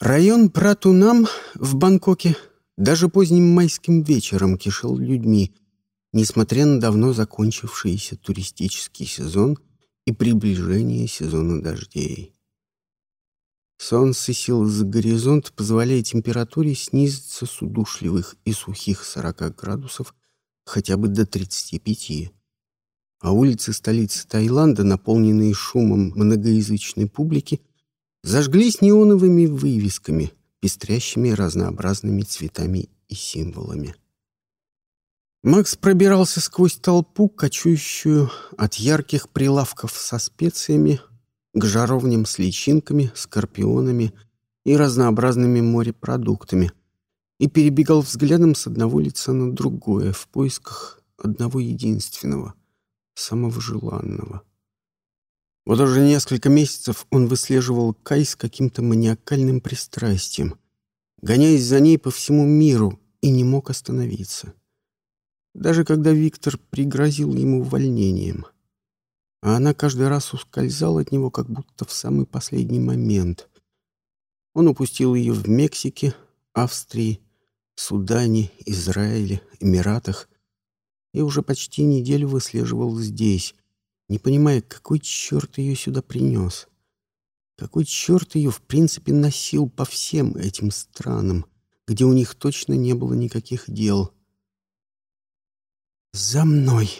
Район Пратунам в Бангкоке даже поздним майским вечером кишел людьми, несмотря на давно закончившийся туристический сезон и приближение сезона дождей. Солнце село за горизонт, позволяя температуре снизиться с удушливых и сухих 40 градусов хотя бы до 35. А улицы столицы Таиланда, наполненные шумом многоязычной публики, зажглись неоновыми вывесками, пестрящими разнообразными цветами и символами. Макс пробирался сквозь толпу, кочующую от ярких прилавков со специями к жаровням с личинками, скорпионами и разнообразными морепродуктами, и перебегал взглядом с одного лица на другое в поисках одного единственного, самого желанного — вот уже несколько месяцев он выслеживал Кай с каким-то маниакальным пристрастием, гоняясь за ней по всему миру и не мог остановиться. Даже когда Виктор пригрозил ему увольнением. А она каждый раз ускользала от него, как будто в самый последний момент. Он упустил ее в Мексике, Австрии, Судане, Израиле, Эмиратах и уже почти неделю выслеживал здесь, не понимая, какой черт ее сюда принес. Какой черт ее, в принципе, носил по всем этим странам, где у них точно не было никаких дел. «За мной!»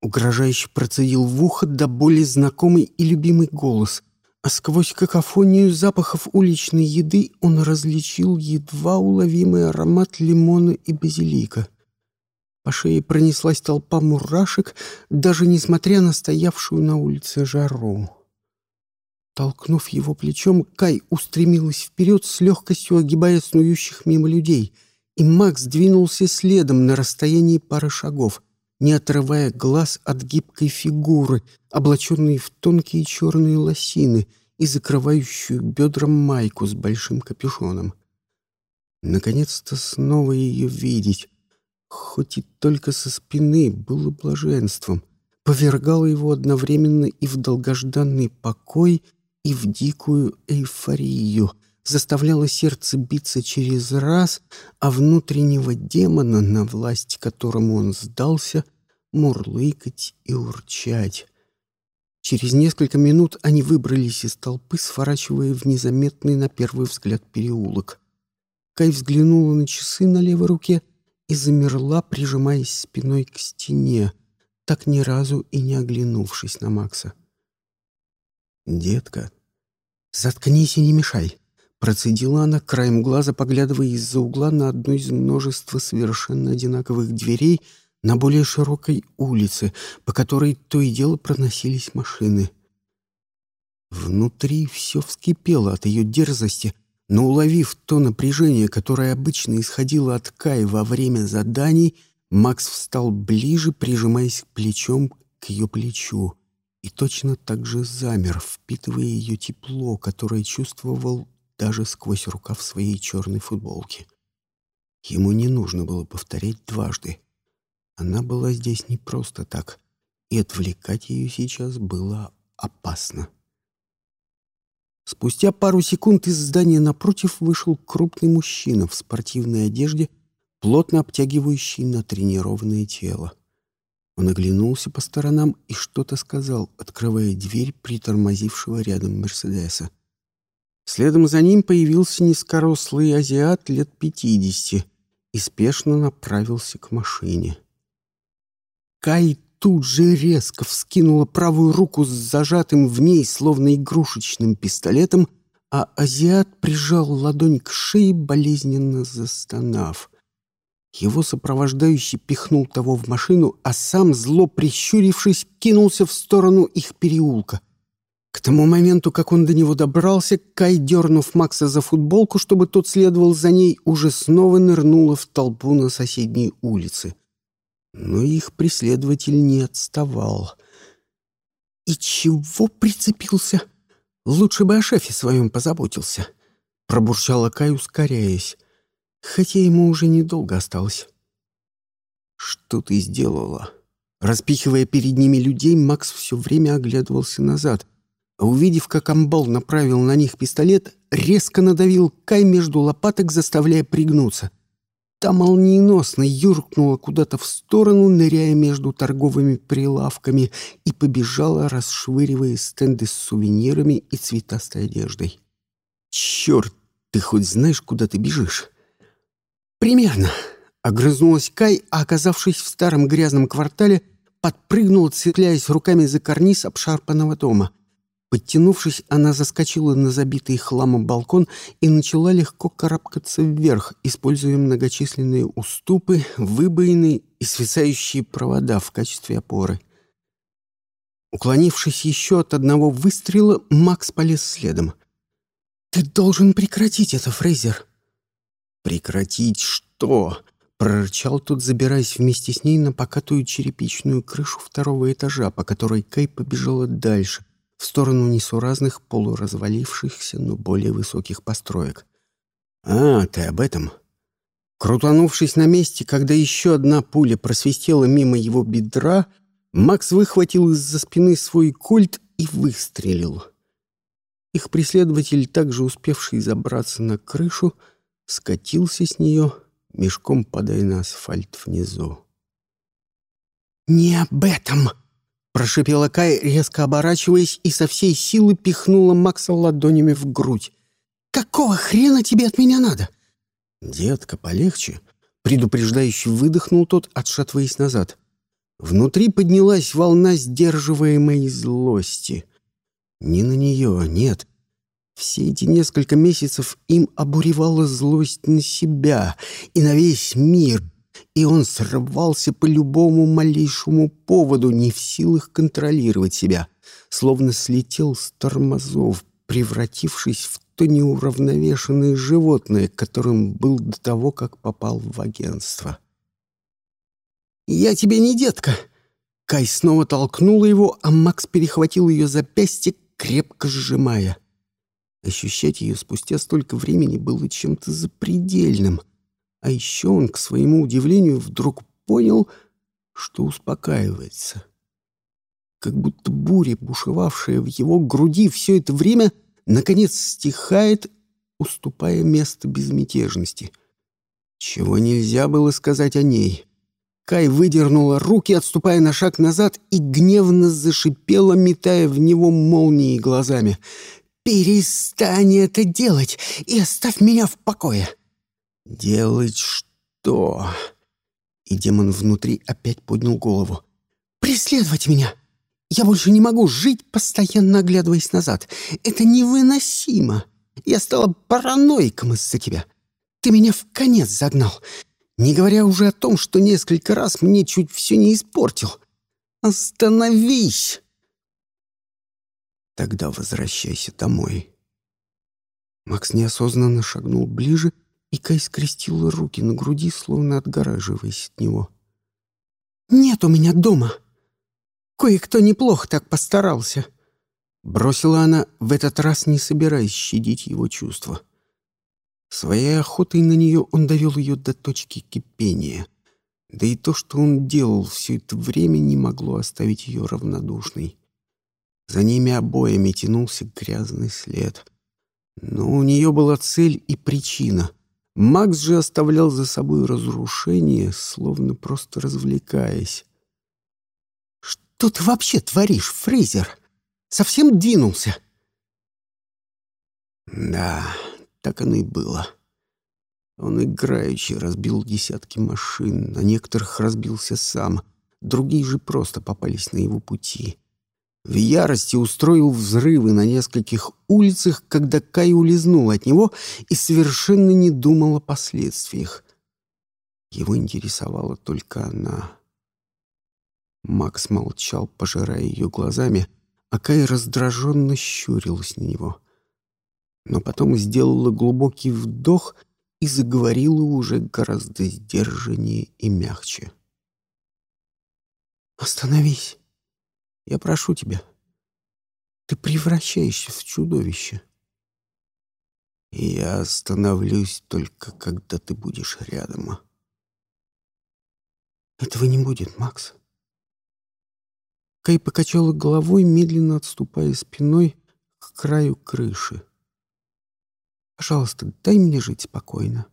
Угрожающе процедил в ухо до боли знакомый и любимый голос, а сквозь какофонию запахов уличной еды он различил едва уловимый аромат лимона и базилика — по шее пронеслась толпа мурашек, даже несмотря на стоявшую на улице жару. Толкнув его плечом, Кай устремилась вперед с легкостью огибая снующих мимо людей, и Макс двинулся следом на расстоянии пары шагов, не отрывая глаз от гибкой фигуры, облаченной в тонкие черные лосины и закрывающую бедром майку с большим капюшоном. Наконец-то снова ее видеть, хоть и только со спины, было блаженством, повергало его одновременно и в долгожданный покой, и в дикую эйфорию, заставляло сердце биться через раз, а внутреннего демона, на власть которому он сдался, мурлыкать и урчать. Через несколько минут они выбрались из толпы, сворачивая в незаметный на первый взгляд переулок. Кай взглянула на часы на левой руке — и замерла, прижимаясь спиной к стене, так ни разу и не оглянувшись на Макса. «Детка, заткнись и не мешай», — процедила она, краем глаза поглядывая из-за угла на одну из множества совершенно одинаковых дверей на более широкой улице, по которой то и дело проносились машины. Внутри все вскипело от ее дерзости — но уловив то напряжение, которое обычно исходило от Кай во время заданий, Макс встал ближе, прижимаясь плечом к ее плечу, и точно так же замер, впитывая ее тепло, которое чувствовал даже сквозь рукав своей черной футболки. Ему не нужно было повторять дважды. Она была здесь не просто так, и отвлекать ее сейчас было опасно. Спустя пару секунд из здания напротив вышел крупный мужчина в спортивной одежде, плотно обтягивающий натренированное тело. Он оглянулся по сторонам и что-то сказал, открывая дверь притормозившего рядом Мерседеса. Следом за ним появился низкорослый азиат лет пятидесяти и спешно направился к машине. Кай тут же резко вскинула правую руку с зажатым в ней, словно игрушечным пистолетом, а азиат прижал ладонь к шее, болезненно застонав. Его сопровождающий пихнул того в машину, а сам, зло прищурившись, кинулся в сторону их переулка. К тому моменту, как он до него добрался, Кай, дернув Макса за футболку, чтобы тот следовал за ней, уже снова нырнула в толпу на соседней улице но их преследователь не отставал. «И чего прицепился? Лучше бы о шефе своем позаботился», — пробурчала Кай, ускоряясь, хотя ему уже недолго осталось. «Что ты сделала?» Распихивая перед ними людей, Макс все время оглядывался назад, а увидев, как амбал направил на них пистолет, резко надавил Кай между лопаток, заставляя пригнуться. Та молниеносно юркнула куда-то в сторону, ныряя между торговыми прилавками, и побежала, расшвыривая стенды с сувенирами и цветастой одеждой. «Черт, ты хоть знаешь, куда ты бежишь?» «Примерно», — огрызнулась Кай, а, оказавшись в старом грязном квартале, подпрыгнула, цепляясь руками за карниз обшарпанного дома. Подтянувшись, она заскочила на забитый хламом балкон и начала легко карабкаться вверх, используя многочисленные уступы, выбоины и свисающие провода в качестве опоры. Уклонившись еще от одного выстрела, Макс полез следом. «Ты должен прекратить это, Фрейзер!» «Прекратить что?» — прорычал тот, забираясь вместе с ней на покатую черепичную крышу второго этажа, по которой Кэй побежала дальше, в сторону несуразных полуразвалившихся, но более высоких построек. «А, ты об этом?» Крутанувшись на месте, когда еще одна пуля просвистела мимо его бедра, Макс выхватил из-за спины свой кольт и выстрелил. Их преследователь, также успевший забраться на крышу, скатился с нее, мешком падая на асфальт внизу. «Не об этом!» Прошипела Кай, резко оборачиваясь, и со всей силы пихнула Макса ладонями в грудь. «Какого хрена тебе от меня надо?» «Детка, полегче», — предупреждающе выдохнул тот, отшатываясь назад. Внутри поднялась волна сдерживаемой злости. Не на нее, нет. Все эти несколько месяцев им обуревала злость на себя и на весь мир — и он срывался по любому малейшему поводу, не в силах контролировать себя, словно слетел с тормозов, превратившись в то неуравновешенное животное, которым был до того, как попал в агентство. «Я тебе не детка!» Кай снова толкнула его, а Макс перехватил ее запястье, крепко сжимая. Ощущать ее спустя столько времени было чем-то запредельным — а еще он, к своему удивлению, вдруг понял, что успокаивается. Как будто буря, бушевавшая в его груди все это время, наконец стихает, уступая место безмятежности. Чего нельзя было сказать о ней. Кай выдернула руки, отступая на шаг назад, и гневно зашипела, метая в него молнии глазами. «Перестань это делать и оставь меня в покое!» «Делать что?» И демон внутри опять поднял голову. «Преследовать меня! Я больше не могу жить, постоянно оглядываясь назад. Это невыносимо! Я стала параноиком из-за тебя. Ты меня в конец загнал, не говоря уже о том, что несколько раз мне чуть все не испортил. Остановись!» «Тогда возвращайся домой». Макс неосознанно шагнул ближе и Кай скрестила руки на груди, словно отгораживаясь от него. «Нет у меня дома. Кое-кто неплохо так постарался». Бросила она, в этот раз не собираясь щадить его чувства. Своей охотой на нее он довел ее до точки кипения. Да и то, что он делал все это время, не могло оставить ее равнодушной. За ними обоими тянулся грязный след. Но у нее была цель и причина. Макс же оставлял за собой разрушение, словно просто развлекаясь. «Что ты вообще творишь, Фрейзер? Совсем двинулся?» Да, так оно и было. Он играючи разбил десятки машин, на некоторых разбился сам, другие же просто попались на его пути в ярости устроил взрывы на нескольких улицах, когда Кай улизнул от него и совершенно не думал о последствиях. Его интересовала только она. Макс молчал, пожирая ее глазами, а Кай раздраженно щурилась на него. Но потом сделала глубокий вдох и заговорила уже гораздо сдержаннее и мягче. «Остановись!» Я прошу тебя. Ты превращаешься в чудовище. И я остановлюсь только, когда ты будешь рядом. Этого не будет, Макс. Кай покачала головой, медленно отступая спиной, краю крыши. «Пожалуйста, дай мне жить спокойно.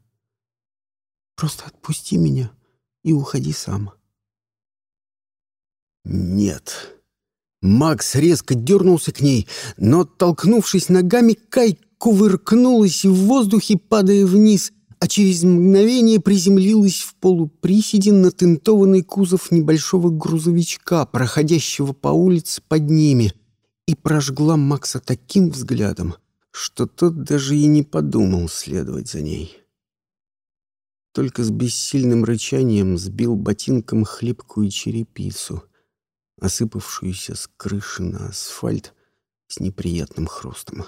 Просто отпусти меня и уходи сам». «Нет». Макс резко дернулся к ней, но, оттолкнувшись ногами, Кай кувыркнулась в воздухе, падая вниз, а через мгновение приземлилась в полуприседе на тентованный кузов небольшого грузовичка, проходящего по улице под ними, и прожгла Макса таким взглядом, что тот даже и не подумал следовать за ней. Только с бессильным рычанием сбил ботинком хлипкую черепицу, осыпавшуюся с крыши на асфальт с неприятным хрустом.